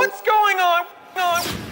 What's going on?